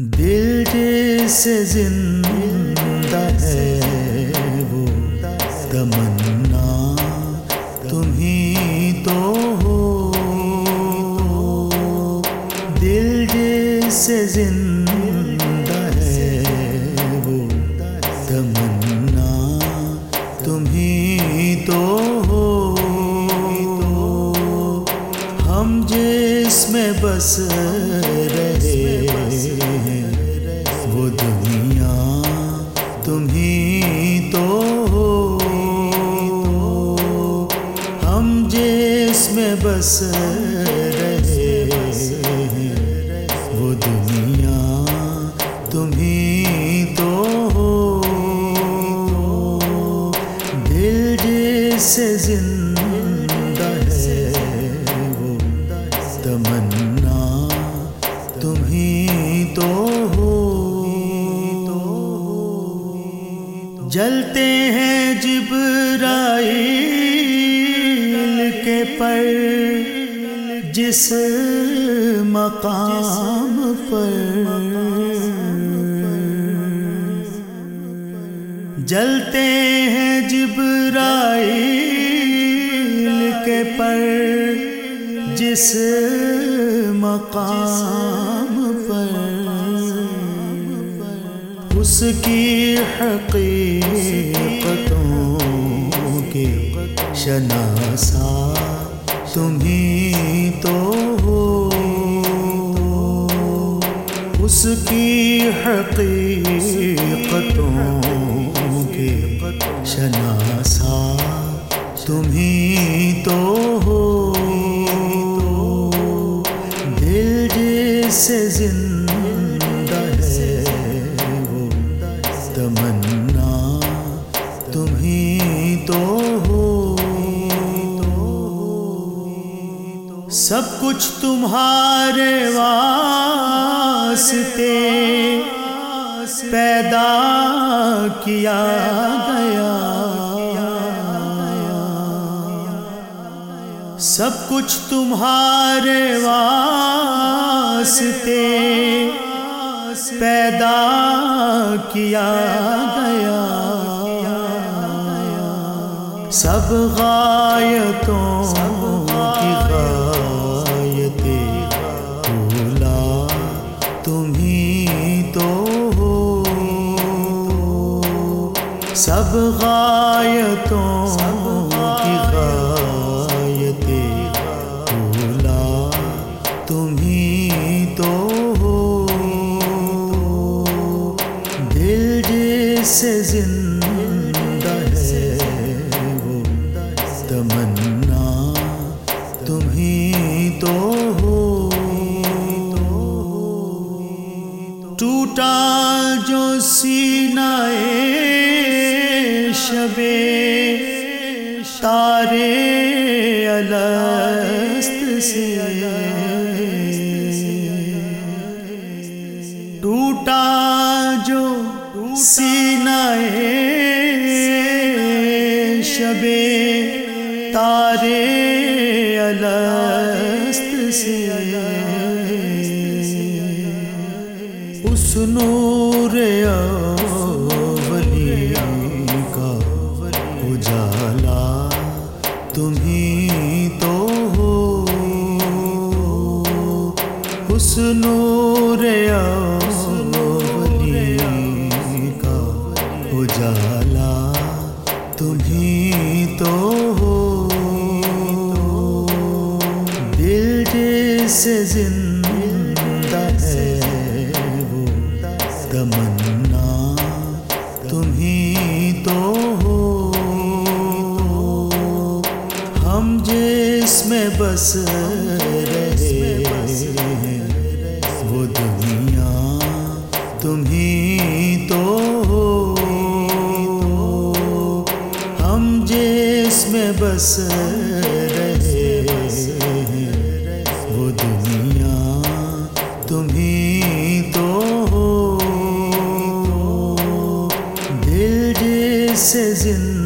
دل جیسے زندہ ہے وہ تمنا تمہیں تو ہو۔ دل جیسے زندہ ہے وہ تمنا تمہیں تو ہو۔ ہم جس میں بس تمہیں تو ہم جس میں بس رہے ہیں وہ دنیا تمہیں تو دل جس سے زندہ جلتے ہیں جبرائیل کے پر، جس مقام پر۔ جلتے ہیں جبرائیل کے پر، جس مقام اس کی حقیقتوں کے شناسا تمہیں تو ہو۔ اس کی حقیقتوں کے شناسا تمہیں تو ہو۔ دل جیسے زندہ تو ہو سب کچھ تمہارے واسطے پیدا کیا گیا۔ سب کچھ تمہارے واسطے پیدا کیا گیا۔ سب غایتوں کی غایت بھولا تمہیں تو ہو۔ سب غایتوں تمنا تمہیں تو ہو۔ ٹوٹا جو سینہ شبے تارے الست سے۔ ٹوٹا جو سینہ شبے تارے الست سے۔ اس نور اولی کا اجالا تمہیں تو ہو۔ اس نور اولی کا اجالا تمہیں تو ہو۔ دل جیسے زندہ ہے وہ۔ تمنا، تمہیں تو ہو۔ ہم جس میں بس رہے ہیں، وہ دنیا تمہیں تو بس رہے وہ دنیا تمہیں تو ہو دل جیسے زندہ